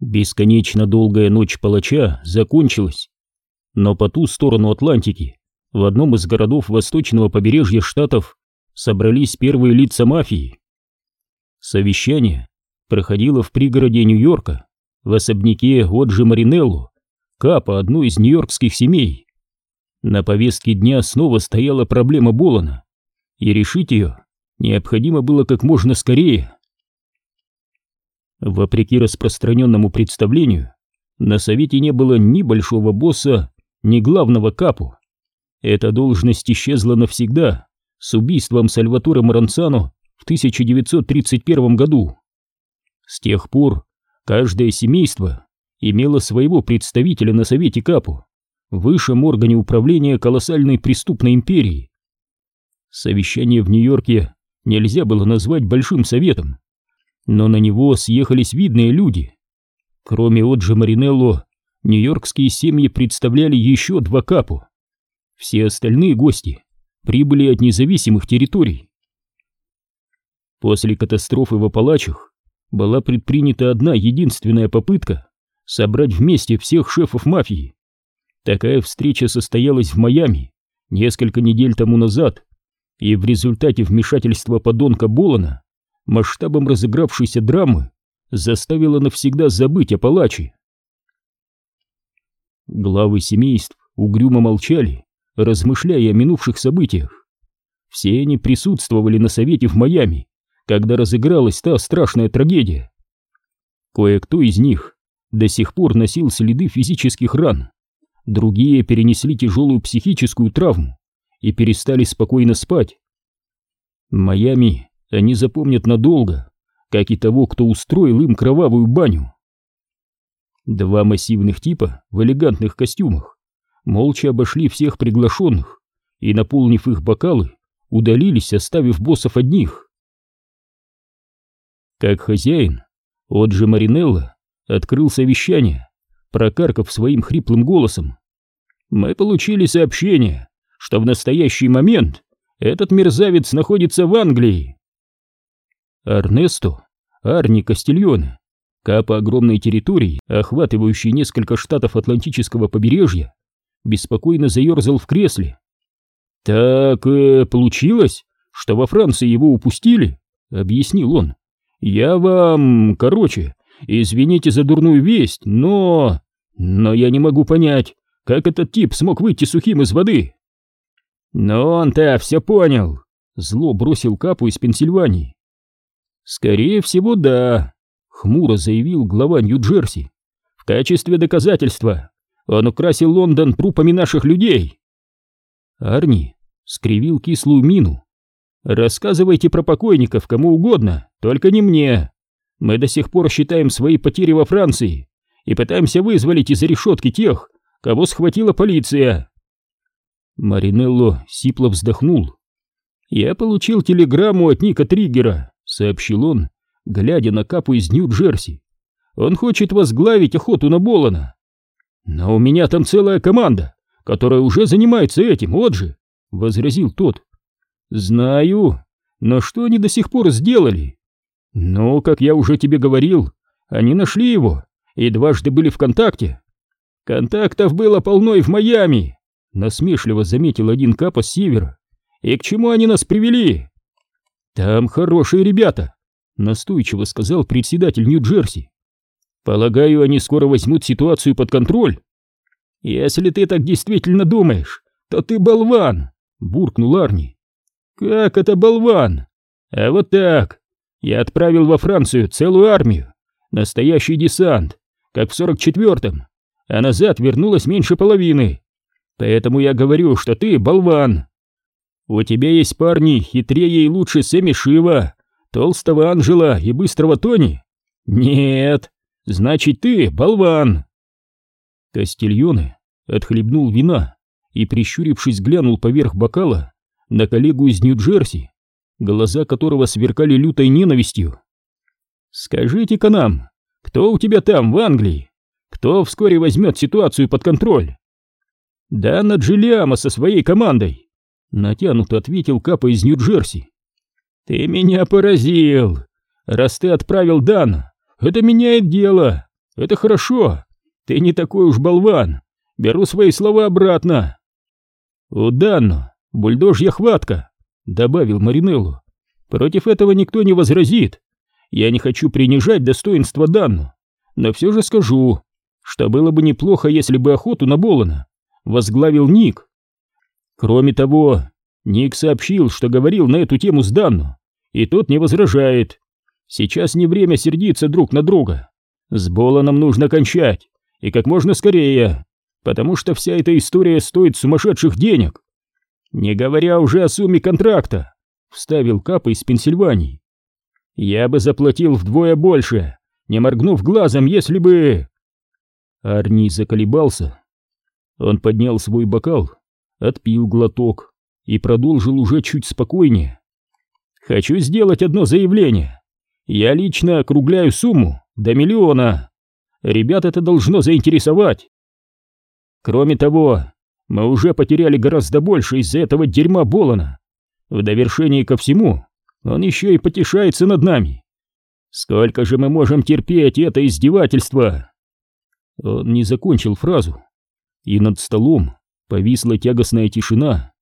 Бесконечно долгая ночь палача закончилась, но по ту сторону Атлантики, в одном из городов восточного побережья штатов, собрались первые лица мафии. Совещание проходило в пригороде Нью-Йорка, в особняке Оджи Маринелло, капа одной из нью-йоркских семей. На повестке дня снова стояла проблема Болана, и решить ее необходимо было как можно скорее. Вопреки распространенному представлению, на совете не было ни большого босса, ни главного капу. Эта должность исчезла навсегда с убийством Сальваторе Маранцано в 1931 году. С тех пор каждое семейство имело своего представителя на совете капу, высшем органе управления колоссальной преступной империи. Совещание в Нью-Йорке нельзя было назвать большим советом но на него съехались видные люди. Кроме Оджи Маринелло, нью-йоркские семьи представляли еще два капу. Все остальные гости прибыли от независимых территорий. После катастрофы в Апалачах была предпринята одна единственная попытка собрать вместе всех шефов мафии. Такая встреча состоялась в Майами несколько недель тому назад, и в результате вмешательства подонка Болана масштабом разыгравшейся драмы заставила навсегда забыть о палаче. Главы семейств угрюмо молчали, размышляя о минувших событиях. Все они присутствовали на совете в Майами, когда разыгралась та страшная трагедия. Кое-кто из них до сих пор носил следы физических ран, другие перенесли тяжелую психическую травму и перестали спокойно спать. Майами они запомнят надолго, как и того, кто устроил им кровавую баню. Два массивных типа в элегантных костюмах молча обошли всех приглашенных и, наполнив их бокалы, удалились, оставив боссов одних. Как хозяин, Оджи Маринелло открыл совещание, прокаркав своим хриплым голосом. «Мы получили сообщение, что в настоящий момент этот мерзавец находится в Англии. Арнесто, Арни Кастильоне, капа огромной территории, охватывающей несколько штатов Атлантического побережья, беспокойно заерзал в кресле. «Так э, получилось, что во Франции его упустили?» — объяснил он. «Я вам... короче, извините за дурную весть, но... но я не могу понять, как этот тип смог выйти сухим из воды». «Но он-то все понял», — зло бросил капу из Пенсильвании. «Скорее всего, да», — хмуро заявил глава Нью-Джерси. «В качестве доказательства он украсил Лондон трупами наших людей». Арни скривил кислую мину. «Рассказывайте про покойников кому угодно, только не мне. Мы до сих пор считаем свои потери во Франции и пытаемся вызволить из решетки тех, кого схватила полиция». Маринелло сипло вздохнул. «Я получил телеграмму от Ника Триггера сообщил он, глядя на капу из Нью-Джерси. Он хочет возглавить охоту на Болана. Но у меня там целая команда, которая уже занимается этим, вот же, возразил тот. Знаю, но что они до сих пор сделали? Ну, как я уже тебе говорил, они нашли его и дважды были в контакте. Контактов было полно и в Майами, насмешливо заметил один капа с севера. И к чему они нас привели? «Там хорошие ребята», — настойчиво сказал председатель Нью-Джерси. «Полагаю, они скоро возьмут ситуацию под контроль». «Если ты так действительно думаешь, то ты болван», — буркнул Арни. «Как это болван? А вот так. Я отправил во Францию целую армию, настоящий десант, как в сорок четвертом, а назад вернулось меньше половины. Поэтому я говорю, что ты болван». У тебя есть парни хитрее и лучше Сэмми Шива, толстого Анжела и быстрого Тони? Нет, значит ты болван. Кастильоне отхлебнул вина и, прищурившись, глянул поверх бокала на коллегу из Нью-Джерси, глаза которого сверкали лютой ненавистью. «Скажите-ка нам, кто у тебя там, в Англии? Кто вскоре возьмет ситуацию под контроль?» «Дана Джилиама со своей командой. Натянуто ответил Капа из Нью-Джерси. «Ты меня поразил! Раз ты отправил Дана, это меняет дело. Это хорошо. Ты не такой уж болван. Беру свои слова обратно. У Данно бульдожья хватка, добавил Маринелло. Против этого никто не возразит. Я не хочу принижать достоинство Данну, но все же скажу, что было бы неплохо, если бы охоту на Болона возглавил Ник. Кроме того, Ник сообщил, что говорил на эту тему с Данну, и тот не возражает. Сейчас не время сердиться друг на друга. С Боланом нужно кончать, и как можно скорее, потому что вся эта история стоит сумасшедших денег. Не говоря уже о сумме контракта, вставил Капа из Пенсильвании. Я бы заплатил вдвое больше, не моргнув глазом, если бы... Арни заколебался. Он поднял свой бокал, отпил глоток и продолжил уже чуть спокойнее. «Хочу сделать одно заявление. Я лично округляю сумму до миллиона. Ребят это должно заинтересовать. Кроме того, мы уже потеряли гораздо больше из-за этого дерьма Болона. В довершении ко всему, он еще и потешается над нами. Сколько же мы можем терпеть это издевательство?» Он не закончил фразу, и над столом повисла тягостная тишина.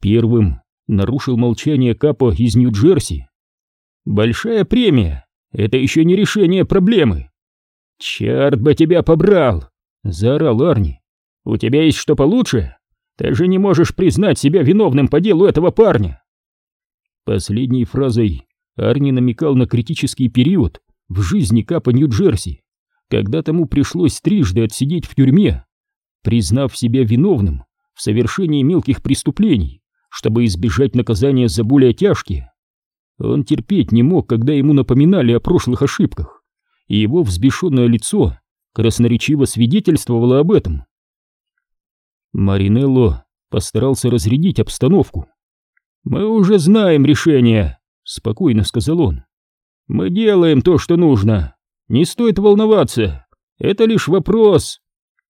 Первым нарушил молчание Капо из Нью-Джерси. «Большая премия — это еще не решение проблемы!» «Черт бы тебя побрал!» — заорал Арни. «У тебя есть что получше? Ты же не можешь признать себя виновным по делу этого парня!» Последней фразой Арни намекал на критический период в жизни Капа Нью-Джерси, когда тому пришлось трижды отсидеть в тюрьме, признав себя виновным в совершении мелких преступлений, чтобы избежать наказания за более тяжкие. Он терпеть не мог, когда ему напоминали о прошлых ошибках, и его взбешенное лицо красноречиво свидетельствовало об этом. Маринелло постарался разрядить обстановку. «Мы уже знаем решение», — спокойно сказал он. «Мы делаем то, что нужно. Не стоит волноваться. Это лишь вопрос.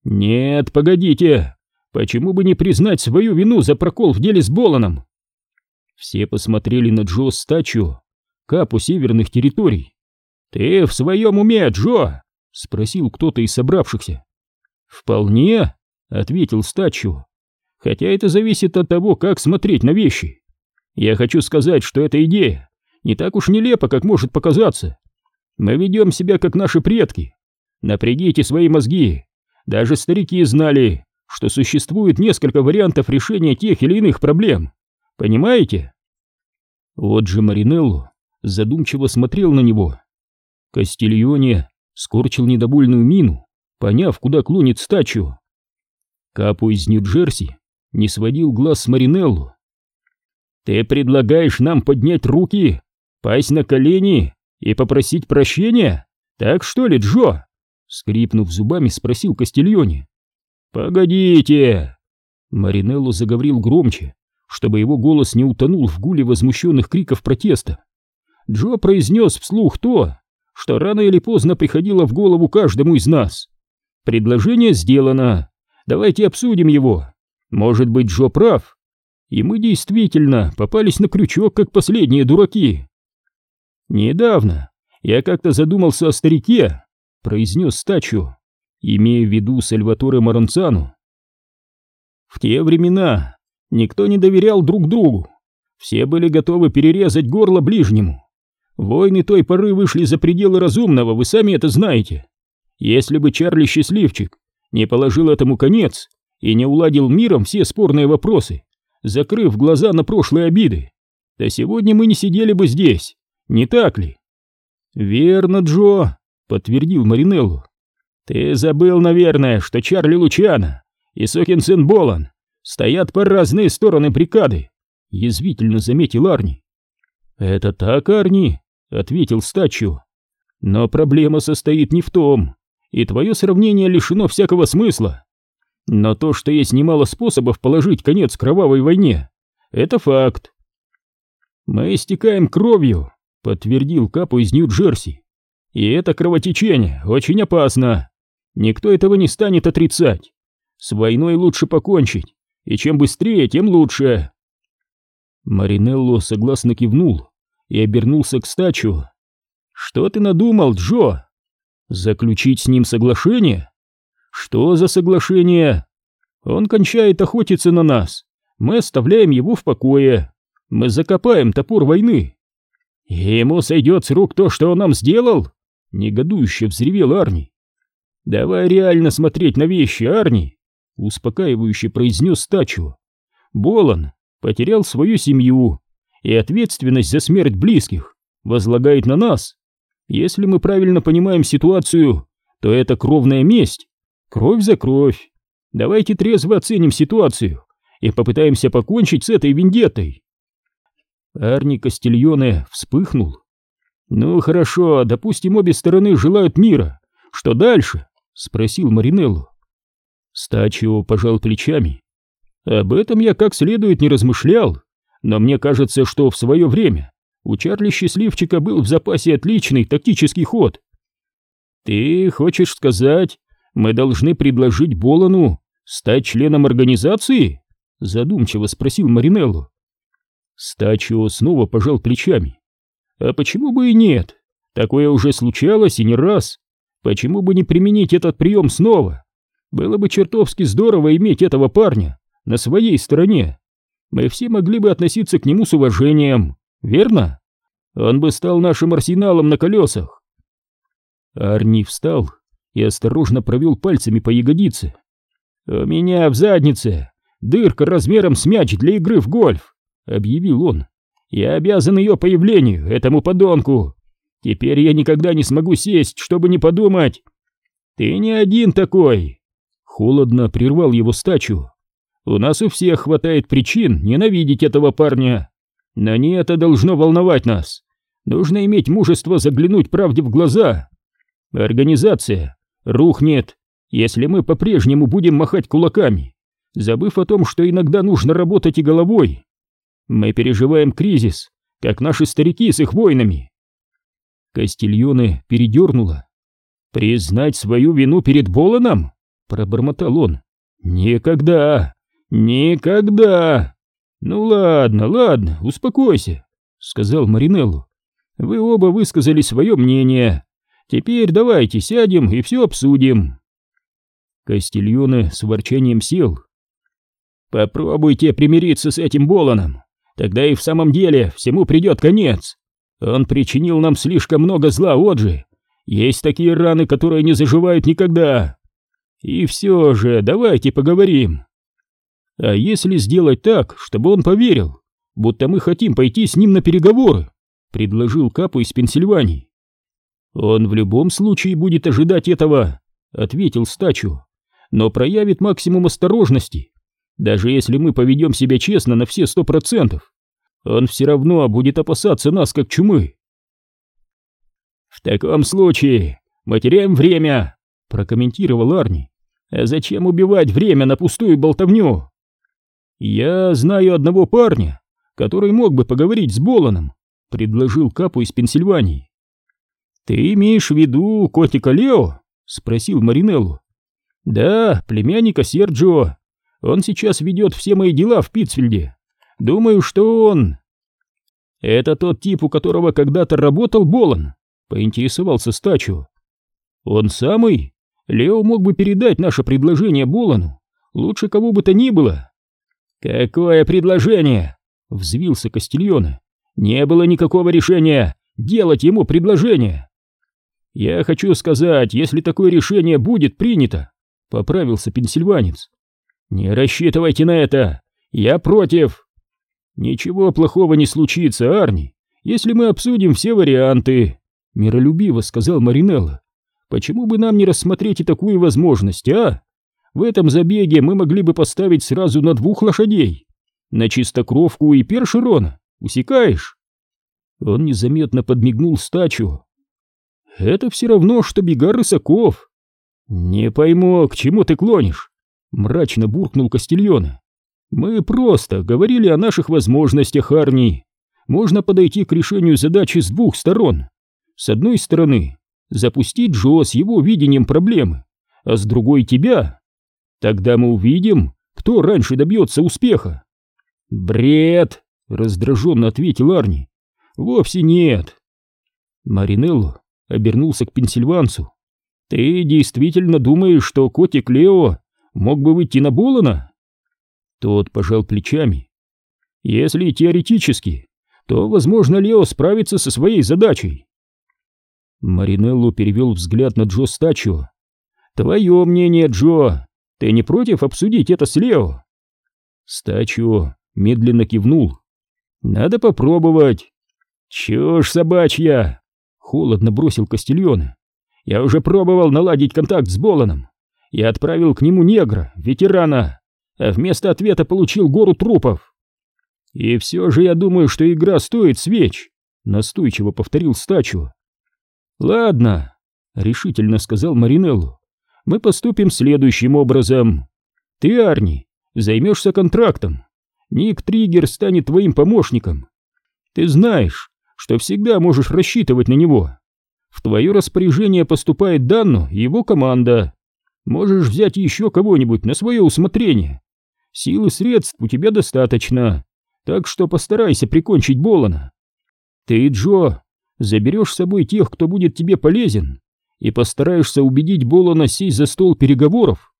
Нет, погодите. Почему бы не признать свою вину за прокол в деле с Боланом? Все посмотрели на Джо стачу, капу северных территорий. «Ты в своем уме, Джо?» — спросил кто-то из собравшихся. «Вполне», — ответил стачу. «Хотя это зависит от того, как смотреть на вещи. Я хочу сказать, что эта идея не так уж нелепа, как может показаться. Мы ведем себя, как наши предки. Напрягите свои мозги. Даже старики знали, что существует несколько вариантов решения тех или иных проблем. Понимаете? Вот же Маринелло задумчиво смотрел на него. Кастильоне скорчил недовольную мину, поняв, куда клонит стачу. Капу из Нью-Джерси не сводил глаз с Маринелло. «Ты предлагаешь нам поднять руки, пасть на колени и попросить прощения? Так что ли, Джо?» Скрипнув зубами, спросил Кастильоне. «Погодите!» Маринелло заговорил громче, чтобы его голос не утонул в гуле возмущенных криков протеста. Джо произнес вслух то, что рано или поздно приходило в голову каждому из нас. «Предложение сделано. Давайте обсудим его. Может быть, Джо прав. И мы действительно попались на крючок, как последние дураки. «Недавно я как-то задумался о старике», — произнес стачу, имея в виду Сальваторе Маранцану. В те времена никто не доверял друг другу, все были готовы перерезать горло ближнему. Войны той поры вышли за пределы разумного, вы сами это знаете. Если бы Чарли Счастливчик не положил этому конец и не уладил миром все спорные вопросы, закрыв глаза на прошлые обиды, то сегодня мы не сидели бы здесь, не так ли? Верно, Джо, подтвердил Маринелло. Ты забыл, наверное, что Чарли Лучано и Сокин сын Болан стоят по разные стороны прикады, язвительно заметил Арни. Это так, Арни, ответил Стачу. Но проблема состоит не в том, и твое сравнение лишено всякого смысла. Но то, что есть немало способов положить конец кровавой войне, это факт. Мы истекаем кровью, подтвердил Капу из Нью-Джерси. И это кровотечение очень опасно. Никто этого не станет отрицать. С войной лучше покончить, и чем быстрее, тем лучше. Маринелло согласно кивнул и обернулся к стачу. «Что ты надумал, Джо?» Заключить с ним соглашение? Что за соглашение? Он кончает охотиться на нас. Мы оставляем его в покое. Мы закопаем топор войны. Ему сойдет с рук то, что он нам сделал? Негодующе взревел Арни. Давай реально смотреть на вещи, Арни, успокаивающе произнес Стачу. Болон потерял свою семью, и ответственность за смерть близких возлагает на нас. Если мы правильно понимаем ситуацию, то это кровная месть. Кровь за кровь. Давайте трезво оценим ситуацию и попытаемся покончить с этой вендеттой. Арни Кастильоне вспыхнул. Ну хорошо, допустим, обе стороны желают мира. Что дальше? Спросил Маринелло. Стачио пожал плечами. Об этом я как следует не размышлял, но мне кажется, что в свое время у Чарли Счастливчика был в запасе отличный тактический ход. Ты хочешь сказать, мы должны предложить Болону стать членом организации? Задумчиво спросил Маринелло. Стачио снова пожал плечами. А почему бы и нет? Такое уже случалось и не раз. Почему бы не применить этот прием снова? Было бы чертовски здорово иметь этого парня на своей стороне. Мы все могли бы относиться к нему с уважением, верно? Он бы стал нашим арсеналом на колесах. Арни встал и осторожно провел пальцами по ягодице. «У меня в заднице дырка размером с мяч для игры в гольф», — объявил он. «Я обязан ее появлению, этому подонку. Теперь я никогда не смогу сесть, чтобы не подумать. Ты не один такой!» Холодно прервал его стачу. «У нас у всех хватает причин ненавидеть этого парня. Но не это должно волновать нас. Нужно иметь мужество заглянуть правде в глаза. Организация рухнет, если мы по-прежнему будем махать кулаками, забыв о том, что иногда нужно работать и головой. Мы переживаем кризис, как наши старики с их войнами. Кастильоне передернуло. «Признать свою вину перед Боланом?» — пробормотал он. «Никогда! Никогда!» «Ну ладно, ладно, успокойся», — сказал Маринеллу. «Вы оба высказали свое мнение. Теперь давайте сядем и все обсудим». Кастильоне с ворчанием сел. «Попробуйте примириться с этим Боланом, тогда и в самом деле всему придет конец. Он причинил нам слишком много зла, Оджи. Есть такие раны, которые не заживают никогда. И все же, давайте поговорим. А если сделать так, чтобы он поверил, будто мы хотим пойти с ним на переговоры?» — предложил Капу из Пенсильвании. «Он в любом случае будет ожидать этого», — ответил Стачу, «но проявит максимум осторожности. Даже если мы поведем себя честно на все сто процентов, он все равно будет опасаться нас как чумы». «В таком случае мы теряем время», — прокомментировал Арни. «А зачем убивать время на пустую болтовню?» «Я знаю одного парня, который мог бы поговорить с Боланом», — предложил Капу из Пенсильвании. «Ты имеешь в виду котика Лео?» — спросил Маринеллу. «Да, племянника Серджио. Он сейчас ведет все мои дела в Питцфильде. Думаю, что он...» «Это тот тип, у которого когда-то работал Болон», — поинтересовался Стачу. «Он самый? Лео мог бы передать наше предложение Болону. Лучше кого бы то ни было». «Какое предложение?» — взвился Кастильона. «Не было никакого решения делать ему предложение». «Я хочу сказать, если такое решение будет принято», — поправился пенсильванец. «Не рассчитывайте на это! Я против!» «Ничего плохого не случится, Арни, если мы обсудим все варианты», — миролюбиво сказал Маринелло. «Почему бы нам не рассмотреть и такую возможность, а? В этом забеге мы могли бы поставить сразу на двух лошадей, на чистокровку и першерона, усекаешь?» Он незаметно подмигнул стачу, это все равно, что бега рысаков. Не пойму, к чему ты клонишь? Мрачно буркнул Кастильона. Мы просто говорили о наших возможностях, Арни. Можно подойти к решению задачи с двух сторон. С одной стороны, запустить Джо с его видением проблемы, а с другой тебя. Тогда мы увидим, кто раньше добьется успеха. Бред, раздраженно ответил Арни. Вовсе нет. Маринелло обернулся к пенсильванцу. Ты действительно думаешь, что котик Лео мог бы выйти на Болона? Тот пожал плечами. Если теоретически, то, возможно, Лео справится со своей задачей. Маринелло перевел взгляд на Джо Стачо. «Твое мнение, Джо, ты не против обсудить это с Лео?» Стачо медленно кивнул. «Надо попробовать». «Чушь собачья!» — холодно бросил Кастильоне. «Я уже пробовал наладить контакт с Боланом. Я отправил к нему негра, ветерана, а вместо ответа получил гору трупов. И все же я думаю, что игра стоит свеч», — настойчиво повторил Стачо. «Ладно», — решительно сказал Маринеллу, — «мы поступим следующим образом. Ты, Арни, займешься контрактом. Ник Триггер станет твоим помощником. Ты знаешь, что всегда можешь рассчитывать на него. В твое распоряжение поступает Данну и его команда. Можешь взять еще кого-нибудь на свое усмотрение. Сил и средств у тебя достаточно, так что постарайся прикончить Болана. Ты, Джо, заберешь с собой тех, кто будет тебе полезен, и постараешься убедить Болана сесть за стол переговоров.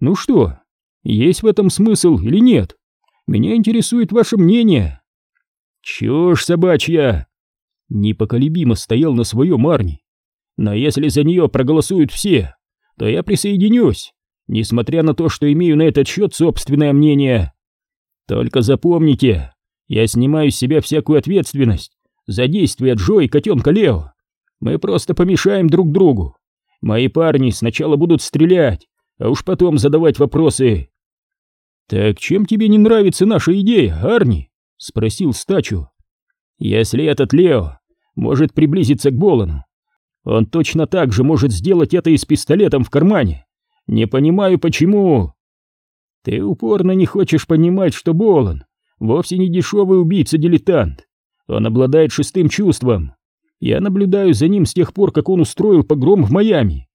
Ну что, есть в этом смысл или нет? Меня интересует ваше мнение. Чушь собачья! Непоколебимо стоял на своем Арни. Но если за нее проголосуют все, то я присоединюсь, несмотря на то, что имею на этот счет собственное мнение. Только запомните, я снимаю с себя всякую ответственность за действия Джо и котенка Лео. Мы просто помешаем друг другу. Мои парни сначала будут стрелять, а уж потом задавать вопросы. «Так чем тебе не нравится наша идея, Арни?» — спросил Стачу. «Если этот Лео может приблизиться к Болону, он точно так же может сделать это и с пистолетом в кармане. Не понимаю, почему...» «Ты упорно не хочешь понимать, что Болон вовсе не дешевый убийца-дилетант. Он обладает шестым чувством. Я наблюдаю за ним с тех пор, как он устроил погром в Майами.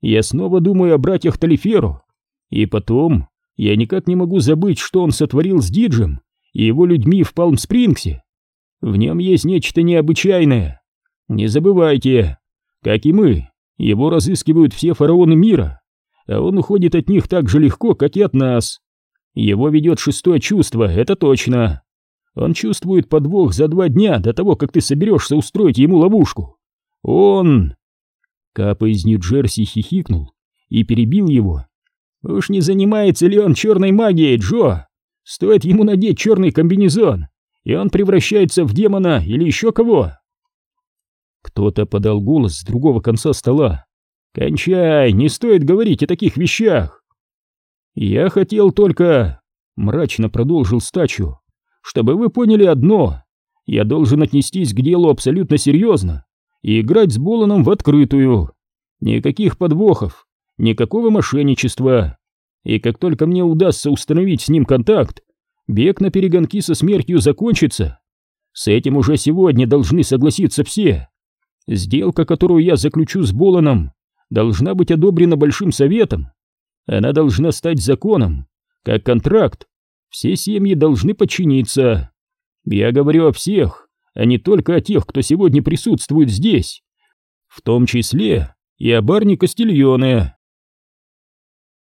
Я снова думаю о братьях Талиферу. И потом, я никак не могу забыть, что он сотворил с Диджем и его людьми в Палм-Спрингсе. В нем есть нечто необычайное. Не забывайте, как и мы, его разыскивают все фараоны мира, а он уходит от них так же легко, как и от нас. Его ведет шестое чувство, это точно. Он чувствует подвох за два дня до того, как ты соберешься устроить ему ловушку. Он...» Капа из Нью-Джерси хихикнул и перебил его. «Уж не занимается ли он черной магией, Джо? Стоит ему надеть черный комбинезон, и он превращается в демона или еще кого?» Кто-то подал голос с другого конца стола. «Кончай, не стоит говорить о таких вещах!» «Я хотел только...» — мрачно продолжил стачу чтобы вы поняли одно. Я должен отнестись к делу абсолютно серьезно и играть с Боланом в открытую. Никаких подвохов, никакого мошенничества. И как только мне удастся установить с ним контакт, бег на перегонки со смертью закончится. С этим уже сегодня должны согласиться все. Сделка, которую я заключу с Боланом, должна быть одобрена Большим Советом. Она должна стать законом, как контракт, все семьи должны подчиниться. Я говорю о всех, а не только о тех, кто сегодня присутствует здесь. В том числе и о Барне Кастильоне.